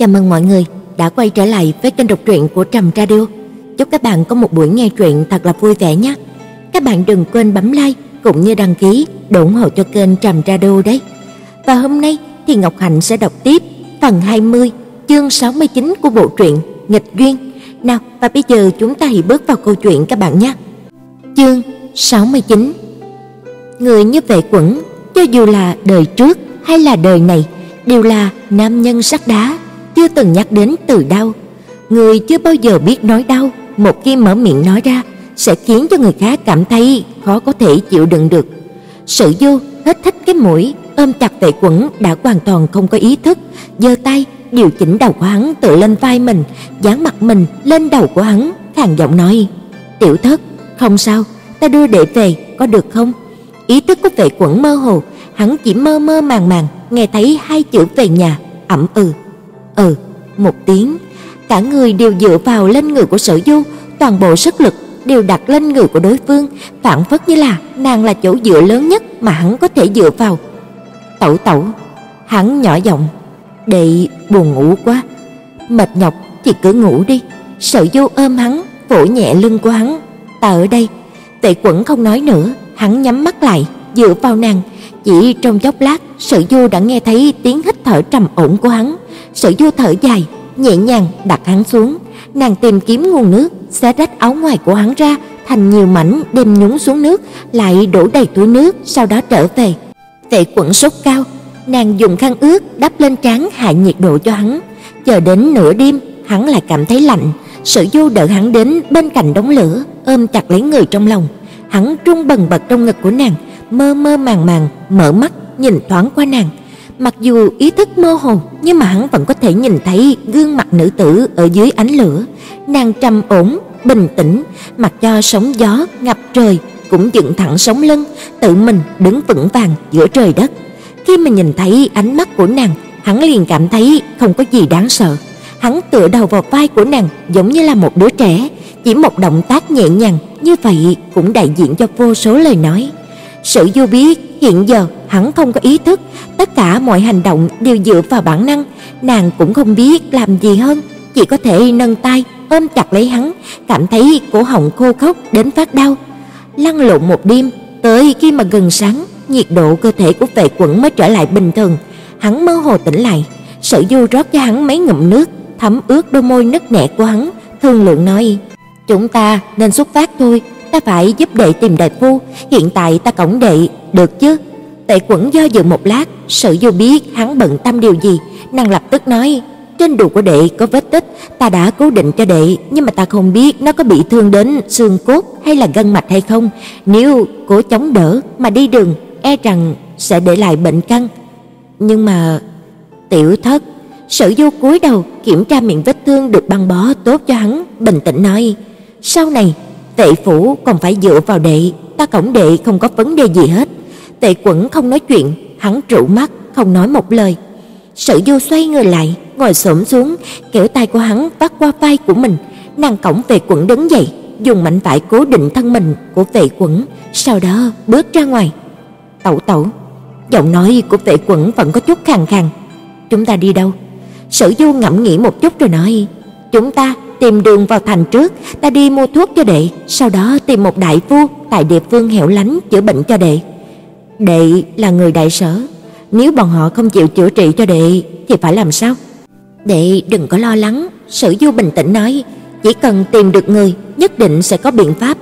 Chào mừng mọi người đã quay trở lại với kênh đọc truyện của Trầm Radio. Chúc các bạn có một buổi nghe truyện thật là vui vẻ nhé. Các bạn đừng quên bấm like cũng như đăng ký để ủng hộ cho kênh Trầm Radio đấy. Và hôm nay thì Ngọc Hạnh sẽ đọc tiếp phần 20, chương 69 của bộ truyện Nghịch duyên. Nào, và bây giờ chúng ta hãy bước vào câu chuyện các bạn nhé. Chương 69. Người như vệ quẩn, cho dù là đời trước hay là đời này, đều là nam nhân sắt đá chưa từng nhắc đến từ đau. Người chưa bao giờ biết nói đau, một khi mở miệng nói ra sẽ khiến cho người khác cảm thấy khó có thể chịu đựng được. Sự Du hết thích cái mũi, ôm chặt Tệ Quẩn đã hoàn toàn không có ý thức, giơ tay điều chỉnh đầu của hắn tựa lên vai mình, dán mặt mình lên đầu của hắn, khàn giọng nói: "Tiểu Thất, không sao, ta đưa đệ về, có được không?" Ý thức của Vệ Quẩn mơ hồ, hắn chỉ mơ mơ màng màng nghe thấy hai chữ về nhà, ậm ừ. Ừ, một tiếng, cả người đều dựa vào lên người của Sở Du, toàn bộ sức lực đều đặt lên người của đối phương, phản phất như là nàng là chỗ dựa lớn nhất mà hắn có thể dựa vào. Tẩu tẩu, hắn nhỏ giọng, "Đệ buồn ngủ quá, mệt nhọc thì cứ ngủ đi." Sở Du ôm hắn, vỗ nhẹ lưng của hắn, "Ta ở đây." Tệ Quẩn không nói nữa, hắn nhắm mắt lại, dựa vào nàng, chỉ trong chốc lát, Sở Du đã nghe thấy tiếng hít thở trầm ổn của hắn. Sở Du thở dài, nhẹ nhàng đặt hắn xuống, nàng tìm kiếm nguồn nước, xé rách áo ngoài của hắn ra thành nhiều mảnh đem nhúng xuống nước, lại đổ đầy túi nước, sau đó trở về. Tệ quẩn sốt cao, nàng dùng khăn ướt đắp lên trán hạ nhiệt độ cho hắn. Chờ đến nửa đêm, hắn lại cảm thấy lạnh. Sở Du đợi hắn đến bên cạnh đống lửa, ôm chặt lấy người trong lòng. Hắn trung bần bật trong ngực của nàng, mơ mơ màng màng mở mắt nhìn thoáng qua nàng. Mặc dù ý thức mơ hồ, nhưng mà hắn vẫn có thể nhìn thấy gương mặt nữ tử ở dưới ánh lửa. Nàng trầm ổn, bình tĩnh, mặc cho sóng gió ngập trời cũng dựng thẳng sống lưng, tự mình đứng vững vàng giữa trời đất. Khi mà nhìn thấy ánh mắt của nàng, hắn liền cảm thấy không có gì đáng sợ. Hắn tựa đầu vào vai của nàng giống như là một đứa trẻ, chỉ một động tác nhẹ nhàng như vậy cũng đại diện cho vô số lời nói. Sử Du biết hiện giờ hắn không có ý thức, tất cả mọi hành động đều dựa vào bản năng, nàng cũng không biết làm gì hơn, chỉ có thể nâng tay ôm chặt lấy hắn, cảm thấy cổ họng khô khốc đến phát đau. Lăn lộn một đêm, tới khi mà gần sáng, nhiệt độ cơ thể của Vệ Quẩn mới trở lại bình thường, hắn mơ hồ tỉnh lại, Sở Du rót cho hắn mấy ngụm nước, thấm ướt đôi môi nứt nẻ của hắn, thương lượng nói: "Chúng ta nên xuất phát thôi, ta phải giúp đệ tìm đại phu, hiện tại ta cổng đệ, được chứ?" Tệ Quẩn do dự một lát, sự vô biết hắn bận tâm điều gì, nàng lập tức nói: "Trên đùi của đệ có vết tích, ta đã cố định cho đệ, nhưng mà ta không biết nó có bị thương đến xương cốt hay là gân mạch hay không, nếu cố chống đỡ mà đi đường, e rằng sẽ để lại bệnh căn." Nhưng mà Tiểu Thất, Sử Du cúi đầu kiểm tra miệng vết thương được băng bó tốt cho hắn, bình tĩnh nói: "Sau này Tệ phủ còn phải dựa vào đệ, ta cổng đệ không có vấn đề gì hết." Tệ Quẩn không nói chuyện, hắn trụ mắt không nói một lời. Sở Du xoay người lại, ngồi xổm xuống, kéo tay của hắn vắt qua vai của mình, nàng cổng về Quẩn đứng dậy, dùng mạnh vải cố định thân mình của Tệ Quẩn, sau đó bước ra ngoài. "Tẩu tẩu." Giọng nói của Tệ Quẩn vẫn có chút khàn khàn. "Chúng ta đi đâu?" Sở Du ngẫm nghĩ một chút rồi nói, "Chúng ta tìm đường vào thành trước, ta đi mua thuốc cho đệ, sau đó tìm một đại phu tại địa phương hẻo lánh chữa bệnh cho đệ." Đệ là người đại sở, nếu bọn họ không chịu chữa trị cho đệ thì phải làm sao? Đệ đừng có lo lắng, Sử Du bình tĩnh nói, chỉ cần tìm được người, nhất định sẽ có biện pháp.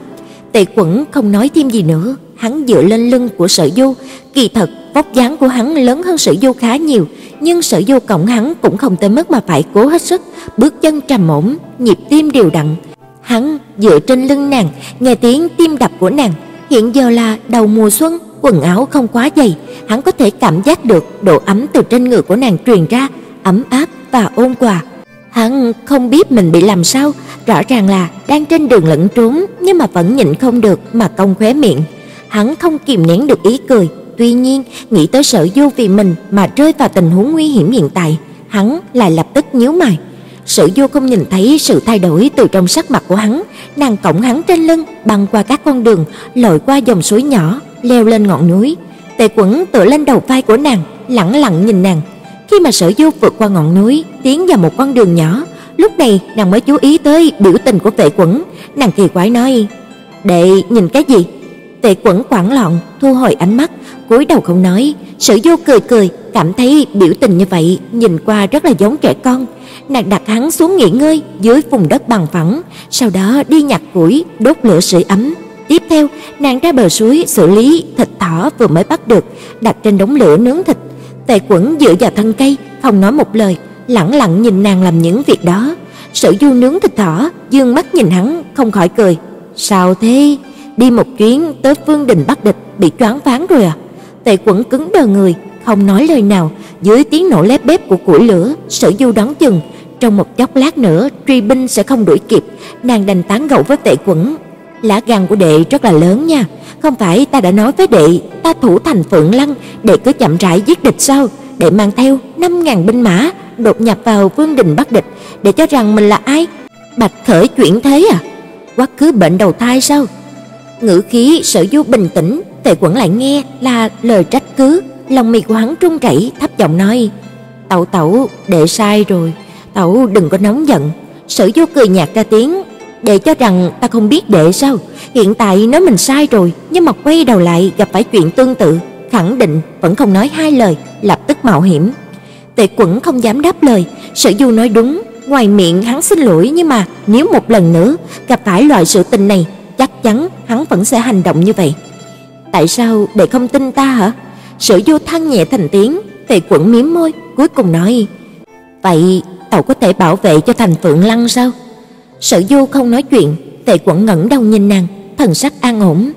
tệ Quẩn không nói thêm gì nữa, hắn dựa lên lưng của Sở Du, kỳ thật vóc dáng của hắn lớn hơn Sở Du khá nhiều, nhưng Sở Du cộng hắn cũng không tới mức mà phải cố hết sức, bước chân trầm ổn, nhịp tim đều đặn. Hắn dựa trên lưng nàng, nghe tiếng tim đập của nàng, hiện giờ là đầu mùa xuân, quần áo không quá dày, hắn có thể cảm giác được độ ấm từ trên người của nàng truyền ra, ấm áp và ôn hòa. Hắn không biết mình bị làm sao, rõ ràng là đang trên đường lẫn trốn nhưng mà vẫn nhịn không được mà cong khóe miệng. Hắn không kìm nén được ý cười, tuy nhiên nghĩ tới Sở Du vì mình mà rơi vào tình huống nguy hiểm hiện tại, hắn lại lập tức nhíu mày. Sở Du không nhìn thấy sự thay đổi từ trong sắc mặt của hắn, nàng cõng hắn trên lưng, băng qua các con đường, lội qua dòng suối nhỏ, leo lên ngọn núi. Tề Quẩn tựa lên đầu vai của nàng, lẳng lặng nhìn nàng. Khi mà Sở Du vượt qua ngọn núi, tiến vào một con đường nhỏ, lúc này nàng mới chú ý tới biểu tình của Vệ Quẩn, nàng kỳ quái nói: "Đệ nhìn cái gì?" Tề Quẩn hoảng loạn, thu hồi ánh mắt, cúi đầu không nói. Sở Du cười cười, cảm thấy biểu tình như vậy nhìn qua rất là giống trẻ con. Nàng đặt hắn xuống nghỉ ngơi dưới vùng đất bằng phẳng, sau đó đi nhặt củi, đốt lửa sưởi ấm. Tiếp theo, nàng ra bờ suối xử lý thịt thỏ vừa mới bắt được, đặt trên đống lửa nướng thịt. Tề Quẩn dựa vào thân cây, không nói một lời, lặng lặng nhìn nàng làm những việc đó. Sở Du nướng thịt thỏ, dương mắt nhìn hắn, không khỏi cười. "Sao thế? Đi một chuyến tới Phương Đình Bắc Địch bị choáng váng rồi à?" Tề Quẩn cứng đờ người, không nói lời nào, dưới tiếng nổ lép bếp của củi lửa, Sở Du đoán chừng trong một chốc lát nữa truy binh sẽ không đuổi kịp, nàng đành tán gẫu với Tề Quẩn. Lá gan của đệ rất là lớn nha, không phải ta đã nói với đệ, ta thủ thành Phượng Lăng, đệ cứ chậm rãi giết địch sao? Đệ mang theo 5000 binh mã đột nhập vào vương đình Bắc địch, để cho rằng mình là ai? Bạch Khởi chuyển thế à? Quá cứ bệnh đầu thai sao? Ngữ khí Sở Du bình tĩnh, Tề Quẩn lại nghe là lời trách cứ, lòng mì của hắn trung chảy, thấp giọng nói: "Tẩu tẩu, đệ sai rồi, tẩu đừng có nóng giận." Sở Du cười nhạt ra tiếng, "Đệ cho rằng ta không biết đệ sao? Hiện tại nói mình sai rồi, nhưng mà quay đầu lại gặp phải chuyện tương tự, khẳng định vẫn không nói hai lời, lập tức mạo hiểm." Tề Quẩn không dám đáp lời, Sở Du nói đúng, ngoài miệng hắn xin lỗi nhưng mà nếu một lần nữa gặp phải loại sự tình này, chắc chắn hắn vẫn sẽ hành động như vậy. Tại sao đệ không tin ta hả? Sở Du than nhẹ thành tiếng, Tề Quẩn mím môi, cuối cùng nói: "Vậy cậu có thể bảo vệ cho thành Phượng Lăng sao?" Sở Du không nói chuyện, Tề Quẩn ngẩng đầu nhìn nàng, thần sắc an ổn.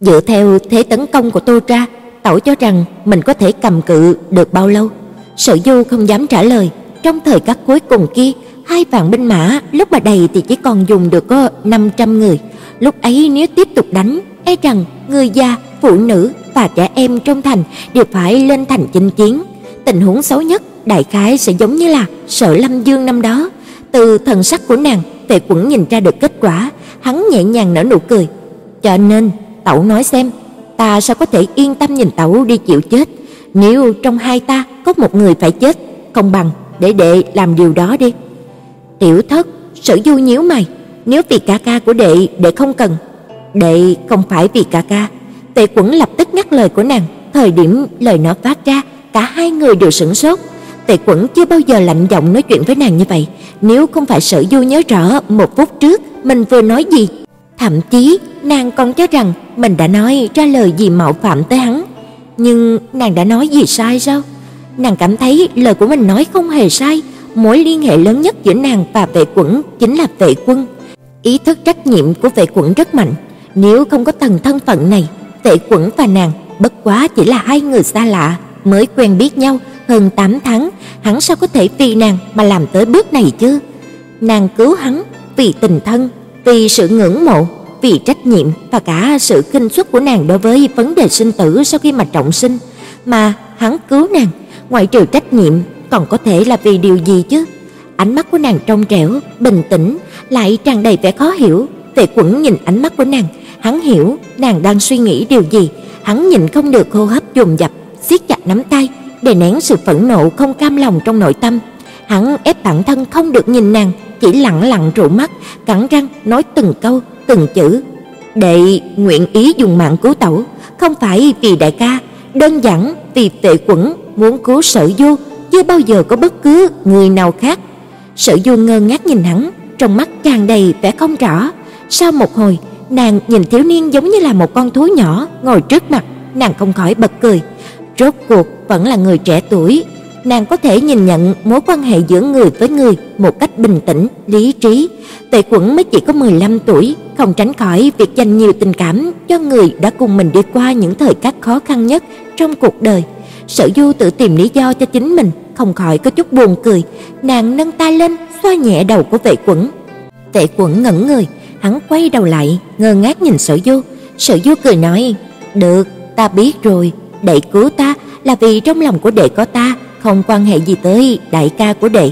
Dựa theo thế tấn công của Tô Tra, tẩu cho rằng mình có thể cầm cự được bao lâu? Sở Du không dám trả lời, trong thời khắc cuối cùng kia, hai vạn binh mã lúc mà đầy thì chỉ còn dùng được có 500 người. Lúc ấy nếu tiếp tục đánh, e rằng người già, phụ nữ và trẻ em trong thành đều phải lên thành chinh chiến. Tình huống xấu nhất đại khái sẽ giống như là Sở Lâm Dương năm đó. Từ thần sắc của nàng, Tề Quẩn nhìn ra được kết quả, hắn nhẹ nhàng nở nụ cười. Cho nên, tẩu nói xem, ta sao có thể yên tâm nhìn tẩu đi chịu chết? Nếu trong hai ta có một người phải chết, không bằng để đệ làm điều đó đi. Tiểu thất, Sở Du nhíu mày, nếu vì ca ca của đệ đệ không cần, đệ không phải vì ca ca. Tề Quẩn lập tức ngắt lời của nàng, thời điểm lời nó phát ra, cả hai người đều sửng sốt. Tề Quẩn chưa bao giờ lạnh giọng nói chuyện với nàng như vậy, nếu không phải Sở Du nhớ rõ một phút trước mình vừa nói gì, thậm chí nàng còn cho rằng mình đã nói ra lời gì mạo phạm tới hắn. Nhưng nàng đã nói gì sai sao? Nàng cảm thấy lời của mình nói không hề sai, mối liên hệ lớn nhất giữa nàng và Vệ Quẩn chính là Vệ Quân. Ý thức trách nhiệm của Vệ Quẩn rất mạnh, nếu không có tầng thân phận này, Vệ Quẩn và nàng bất quá chỉ là hai người xa lạ mới quen biết nhau hơn 8 tháng, hắn sao có thể vì nàng mà làm tới bước này chứ? Nàng cứu hắn vì tình thân, vì sự ngưỡng mộ, vì trách nhiệm và cả sự kinh suất của nàng đối với vấn đề sinh tử sau khi mà trọng sinh, mà hắn cứu nàng, ngoại trừ trách nhiệm còn có thể là vì điều gì chứ? Ánh mắt của nàng trong trẻo, bình tĩnh, lại tràn đầy vẻ khó hiểu. Tề Quẩn nhìn ánh mắt của nàng, hắn hiểu nàng đang suy nghĩ điều gì, hắn nhịn không được hô hấp dồn dập, siết chặt nắm tay, để nén sự phẫn nộ không cam lòng trong nội tâm. Hắn ép bản thân không được nhìn nàng, chỉ lặng lặng trụ mắt, cắn răng nói từng câu, từng chữ. Đệ nguyện ý dùng mạng cứu tẩu, không phải vì đại ca, đơn giản vì Tệ Quẩn muốn cứu Sở Du, chưa bao giờ có bất cứ người nào khác. Sở Du ngơ ngác nhìn hắn, trong mắt tràn đầy vẻ không rõ. Sau một hồi, nàng nhìn thiếu niên giống như là một con thú nhỏ ngồi trước mặt, nàng không khỏi bật cười. Rốt cuộc vẫn là người trẻ tuổi, nàng có thể nhìn nhận mối quan hệ giữa người với người một cách bình tĩnh, lý trí. tệ Quẩn mới chỉ có 15 tuổi, không tránh khỏi việc dành nhiều tình cảm cho người đã cùng mình đi qua những thời khắc khó khăn nhất trong cuộc đời. Sở Du tự tìm lý do cho chính mình, không khỏi có chút buồn cười, nàng nâng tay lên xoa nhẹ đầu của Vệ Quẩn. Vệ Quẩn ngẩn người, hắn quay đầu lại, ngơ ngác nhìn Sở Du. Sở Du cười nói: "Được, ta biết rồi, đệ cứu ta là vì trong lòng của đệ có ta, không quan hệ gì tới đại ca của đệ.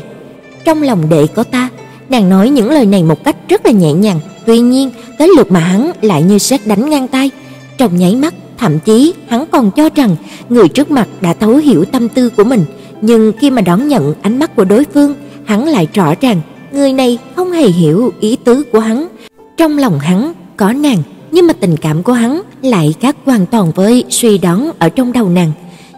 Trong lòng đệ có ta." Nàng nói những lời này một cách rất là nhẹ nhàng, tuy nhiên, tới lượt mà hắn lại như sét đánh ngang tay. Trong nháy mắt, thậm chí hắn còn cho rằng người trước mặt đã thấu hiểu tâm tư của mình, nhưng khi mà đón nhận ánh mắt của đối phương, hắn lại rõ ràng người này không hề hiểu ý tứ của hắn. Trong lòng hắn có nàng, nhưng mà tình cảm của hắn lại khác hoàn toàn với suy đoán ở trong đầu nàng.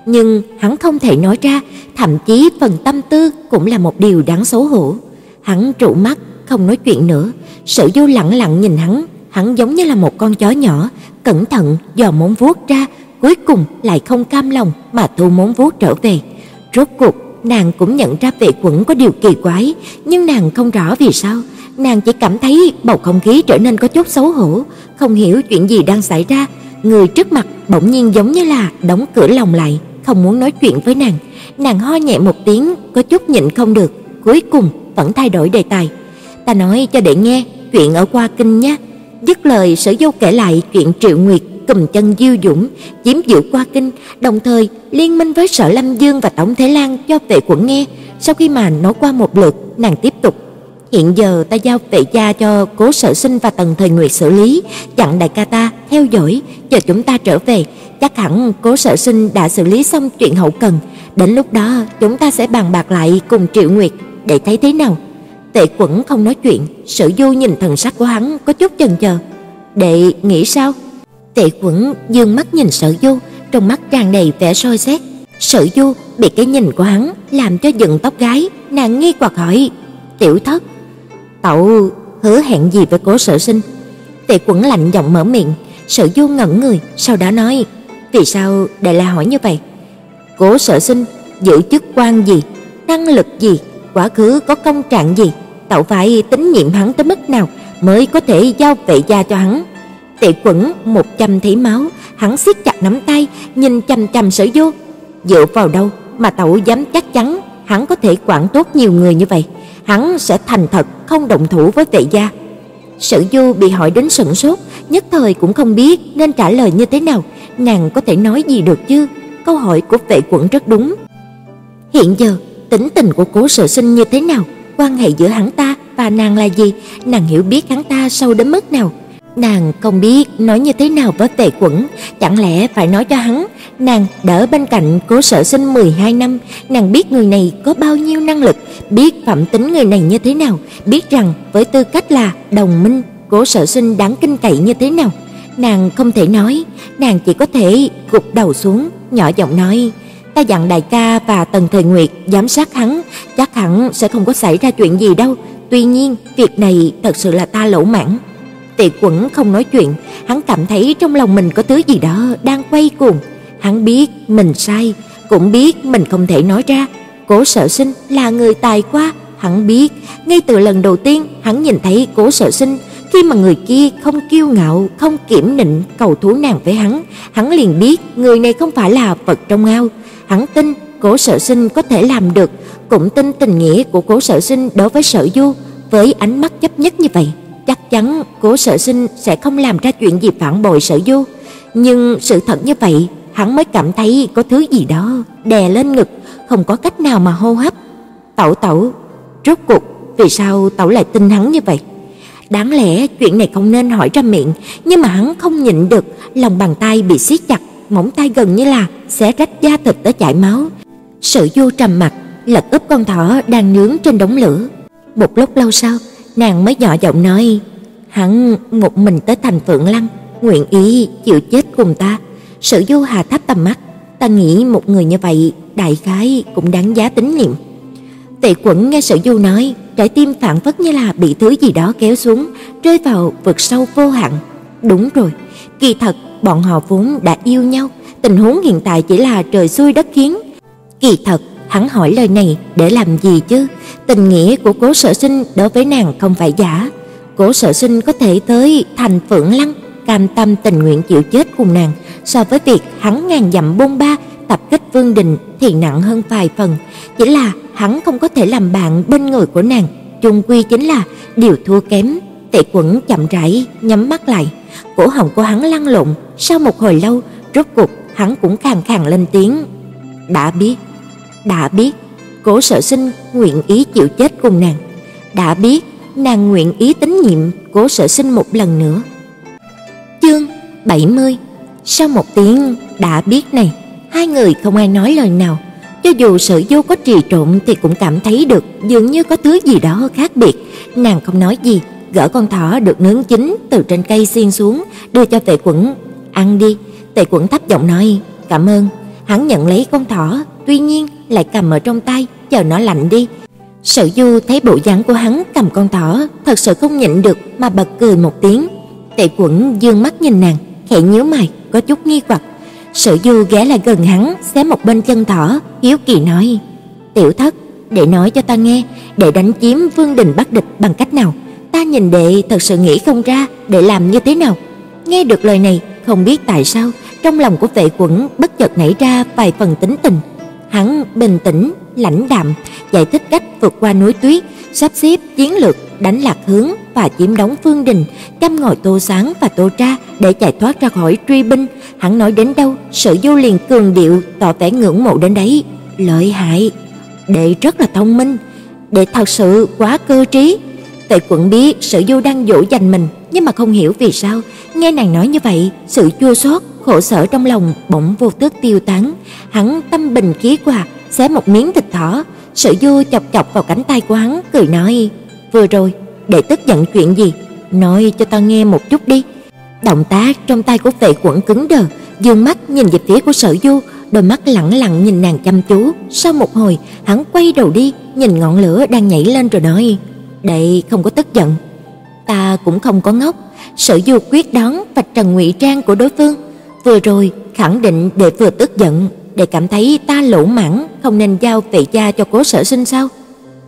Nhưng hắn không thể nói ra, thậm chí phần tâm tư cũng là một điều đáng xấu hổ. Hắn trụ mắt, không nói chuyện nữa, Sở Du lặng lặng nhìn hắn, hắn giống như là một con chó nhỏ, cẩn thận dò móng vuốt ra, cuối cùng lại không cam lòng mà thu móng vuốt trở về. Rốt cuộc nàng cũng nhận ra vệ quẩn có điều kỳ quái, nhưng nàng không rõ vì sao. Nàng chỉ cảm thấy bầu không khí trở nên có chút xấu hổ, không hiểu chuyện gì đang xảy ra. Người trước mặt bỗng nhiên giống như là đóng cửa lòng lại, không muốn nói chuyện với nàng. Nàng ho nhẹ một tiếng, có chút nhịn không được, cuối cùng vẫn thay đổi đề tài. "Ta nói cho đệ nghe chuyện ở qua kinh nhé." Dứt lời, Sở Dâu kể lại chuyện Triệu Nguyệt cầm chân Diêu Dũng chiếm giữ qua kinh, đồng thời liên minh với Sở Lâm Dương và Tổng Thế Lan cho Vệ quận nghe. Sau khi mà nói qua một lượt, nàng tiếp tục: "Hiện giờ ta giao Vệ gia cho Cố Sở Sinh và Tần Thời Nguyệt xử lý, chặn đại ca ta theo dõi, chờ chúng ta trở về, chắc hẳn Cố Sở Sinh đã xử lý xong chuyện hậu cần, đến lúc đó chúng ta sẽ bàn bạc lại cùng Triệu Nguyệt để thấy thế nào." Tệ Quẩn không nói chuyện, Sở Du nhìn thần sắc của hắn có chút chần chờ. "Đệ nghĩ sao?" Tệ Quẩn dương mắt nhìn Sở Du, trong mắt tràn đầy vẻ soi xét. Sở Du bị cái nhìn của hắn làm cho dựng tóc gái, nàng nghi hoặc hỏi: "Tiểu thất, cậu hứa hẹn gì với Cố Sở Sinh?" Tệ Quẩn lạnh giọng mở miệng, Sở Du ngẩn người, sau đó nói: "Vì sao đệ lại hỏi như vậy? Cố Sở Sinh giữ chức quan gì, năng lực gì, quá khứ có công trạng gì, Tẩu phải tín nhiệm hắn tới mức nào mới có thể giao vệ gia cho hắn?" Tệ Quẩn một trăm thấy máu, hắn siết chặt nắm tay, nhìn chằm chằm Sở Du. Dựa vào đâu mà tẩu dám chắc chắn hắn có thể quản tốt nhiều người như vậy? Hắn sẽ thành thật không động thủ với Vệ gia. Sở Du bị hỏi đến sững sốt, nhất thời cũng không biết nên trả lời như thế nào, nàng có thể nói gì được chứ? Câu hỏi của Vệ Quẩn rất đúng. Hiện giờ, tính tình của Cố Sở Sinh như thế nào? Quan hệ giữa hắn ta và nàng là gì? Nàng hiểu biết hắn ta sâu đến mức nào? Nàng không biết nói như thế nào với Tề Quẩn, chẳng lẽ phải nói cho hắn, nàng đỡ bên cạnh Cố Sở Sinh 12 năm, nàng biết người này có bao nhiêu năng lực, biết phẩm tính người này như thế nào, biết rằng với tư cách là đồng minh, Cố Sở Sinh đáng kinh cậy như thế nào. Nàng không thể nói, nàng chỉ có thể gục đầu xuống, nhỏ giọng nói: "Ta dặn đại ca và Tần Thời Nguyệt giám sát hắn, chắc hẳn sẽ không có xảy ra chuyện gì đâu, tuy nhiên, việc này thật sự là ta lỗ mãng." Tề Quẩn không nói chuyện, hắn cảm thấy trong lòng mình có thứ gì đó đang quay cuồng. Hắn biết mình sai, cũng biết mình không thể nói ra. Cố Sở Sinh là người tài quá hắn biết, ngay từ lần đầu tiên hắn nhìn thấy Cố Sở Sinh, khi mà người kia không kiêu ngạo, không kiểm nịnh cầu thú nàng với hắn, hắn liền biết người này không phải là vật trong ao. Hắn tin Cố Sở Sinh có thể làm được, cũng tin tình nghĩa của Cố Sở Sinh đối với Sở Du với ánh mắt chấp nhất như vậy chắc chắn Cố Sở Sinh sẽ không làm ra chuyện gì phản bội Sở Du, nhưng sự thật như vậy, hắn mới cảm thấy có thứ gì đó đè lên ngực, không có cách nào mà hô hấp. Tẩu tẩu, rốt cuộc vì sao tẩu lại tin hắn như vậy? Đáng lẽ chuyện này không nên hỏi ra miệng, nhưng mà hắn không nhịn được, lòng bàn tay bị siết chặt, móng tay gần như là xé rách da thịt tới chảy máu. Sự Du trầm mặt, lật úp con thỏ đang nướng trên đống lửa. Một lúc lâu sau, Nàng mới nhỏ giọng nói, hắn một mình tới thành Phượng Lăng, nguyện ý chịu chết cùng ta. Sử Du hạ thấp tầm mắt, ta nghĩ một người như vậy đại khái cũng đáng giá tín nhiệm. Tệ Quẩn nghe Sử Du nói, trái tim phản phất như là bị thứ gì đó kéo xuống, rơi vào vực sâu vô hạn. Đúng rồi, kỳ thật bọn họ vốn đã yêu nhau, tình huống hiện tại chỉ là trời xui đất khiến. Kỳ thật Hắn hỏi lời này để làm gì chứ? Tình nghĩa của Cố Sở Sinh đối với nàng không phải giả. Cố Sở Sinh có thể tới thành Phượng Lăng, cam tâm tình nguyện chịu chết cùng nàng, so với việc hắn ngàn dặm bôn ba tập kích Vương Đình thì nặng hơn vài phần, chỉ là hắn không có thể làm bạn bên người của nàng, chung quy chính là điều thua kém. Tệ Quẩn chậm rãi nhắm mắt lại, cổ họng của hắn lăn lộn, sau một hồi lâu, rốt cuộc hắn cũng khàn khàn lên tiếng, "Đã biết." đã biết Cố Sở Sinh nguyện ý chịu chết cùng nàng, đã biết nàng nguyện ý tín nhiệm Cố Sở Sinh một lần nữa. Chương 70. Sau một tiếng đã biết này, hai người không ai nói lời nào, cho dù sự vô có trì trộn thì cũng cảm thấy được dường như có thứ gì đó khác biệt. Nàng không nói gì, gỡ con thỏ được nướng chín từ trên cây xiên xuống, đưa cho Tệ Quẩn, "Ăn đi." Tề Quẩn thấp giọng nói, "Cảm ơn." Hắn nhận lấy con thỏ, tuy nhiên lại cầm ở trong tay, chờ nó lạnh đi. Sở Du thấy bộ dáng của hắn cầm con thỏ, thật sự không nhịn được mà bật cười một tiếng. Tề Quẩn dương mắt nhìn nàng, khẽ nhíu mày, có chút nghi hoặc. Sở Du ghé lại gần hắn, xé một bên chân thỏ, hiếu kỳ nói: "Tiểu thất, để nói cho ta nghe, để đánh chiếm Vương đình Bắc địch bằng cách nào? Ta nhìn đệ thật sự nghĩ không ra để làm như thế nào." Nghe được lời này, không biết tại sao, trong lòng của Vệ Quẩn bất chợt nảy ra vài phần tính tình. Hắn bình tĩnh, lãnh đạm, giải thích cách vượt qua núi tuyết, sắp xếp chiến lược đánh lạc hướng và chiếm đóng phương đình, chăm ngồi tô sáng và tô tra để chạy thoát ra khỏi truy binh. Hắn nói đến đâu, Sở Du liền cường điệu tỏ vẻ ngưỡng mộ đến đấy. Lợi hại, đệ rất là thông minh, đệ thật sự quá cơ trí. Tề Quận biết Sở Du đang dỗ dành mình, nhưng mà không hiểu vì sao, nghe nàng nói như vậy, sự chua xót, khổ sở trong lòng bỗng vô tức tiêu tán. Hắn tâm bình khí hòa, xé một miếng thịt thỏ, Sở Du chọc chọc vào cánh tay của hắn, cười nói: "Vừa rồi, để tức giận chuyện gì? Nói cho ta nghe một chút đi." Động tác trong tay của Vệ Quẩn cứng đờ, dương mắt nhìn về phía của Sở Du, đôi mắt lẳng lặng nhìn nàng chăm chú. Sau một hồi, hắn quay đầu đi, nhìn ngọn lửa đang nhảy lên rồi nói: "Đệ không có tức giận, ta cũng không có ngốc." Sở Du quyết đoán vạch trần ngụy trang của đối phương. Vừa rồi khẳng định đệ vừa tức giận, đệ cảm thấy ta lỗ mãng, không nên giao vệ gia cho Cố Sở Sinh sao?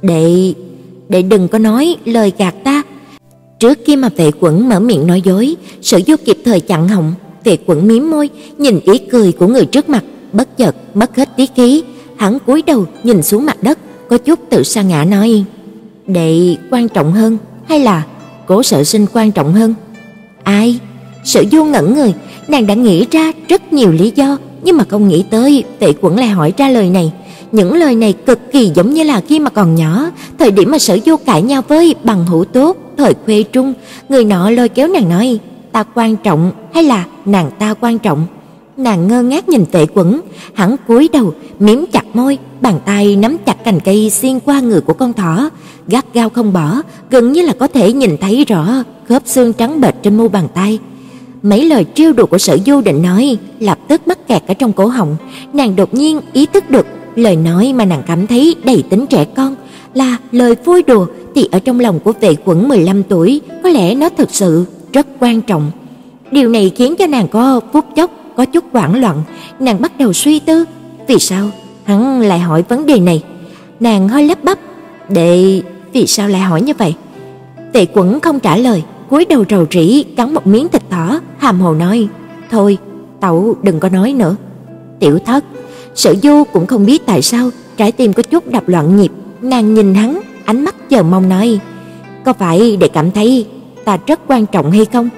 Đệ, đệ đừng có nói lời gạt ta. Trước khi mà Vệ Quẩn mở miệng nói dối, Sở Du kịp thời chặn họng, Vệ Quẩn mím môi, nhìn ý cười của người trước mặt, bất chợt mất hết tí khí, hắn cúi đầu nhìn xuống mặt đất, có chút tự sa ngã nói: "Đệ quan trọng hơn hay là Cố Sở Sinh quan trọng hơn?" Ai? Sở Du ngẩn người, nàng đã nghĩ ra rất nhiều lý do, nhưng mà không nghĩ tới Tệ Quẩn lại hỏi ra lời này. Những lời này cực kỳ giống như là khi mà còn nhỏ, thời điểm mà Sở Du cãi nhau với bằng hữu tốt, thời khuê trung, người nọ lôi kéo nàng nói, ta quan trọng hay là nàng ta quan trọng? Nàng ngơ ngác nhìn Tệ Quẩn, hắn cúi đầu, mím chặt môi, bàn tay nắm chặt cành cây xuyên qua người của con thỏ, gắt gao không bỏ, gần như là có thể nhìn thấy rõ khớp xương trắng bệch trên mu bàn tay. Mấy lời trêu đùa của Sở Du định nói lập tức mắc kẹt ở trong cổ họng, nàng đột nhiên ý thức được lời nói mà nàng cảm thấy đầy tính trẻ con là lời vui đùa thì ở trong lòng của vệ quẩn 15 tuổi có lẽ nó thực sự rất quan trọng. Điều này khiến cho nàng có phút chốc có chút hoảng loạn, nàng bắt đầu suy tư, vì sao hắn lại hỏi vấn đề này? Nàng hơi lắp bắp, "Đệ, vì sao lại hỏi như vậy?" Tệ Quẩn không trả lời, cúi đầu rầu rĩ cắn một miếng thịt thỏ, hàm hồ nói: "Thôi, tẩu đừng có nói nữa." Tiểu Thất, Sở Du cũng không biết tại sao trái tim có chút đập loạn nhịp, nàng nhìn hắn, ánh mắt chờ mong nói: "Có phải để cảm thấy ta rất quan trọng hay không?"